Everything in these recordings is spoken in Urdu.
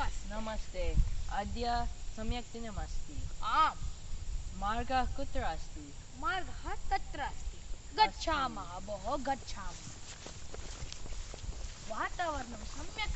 نمستے ادا سم آگ کچھ گا گاڑی سمجھ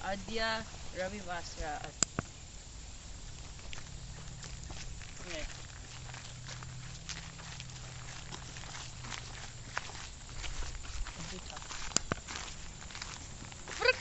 ادھر ابھی ادا رو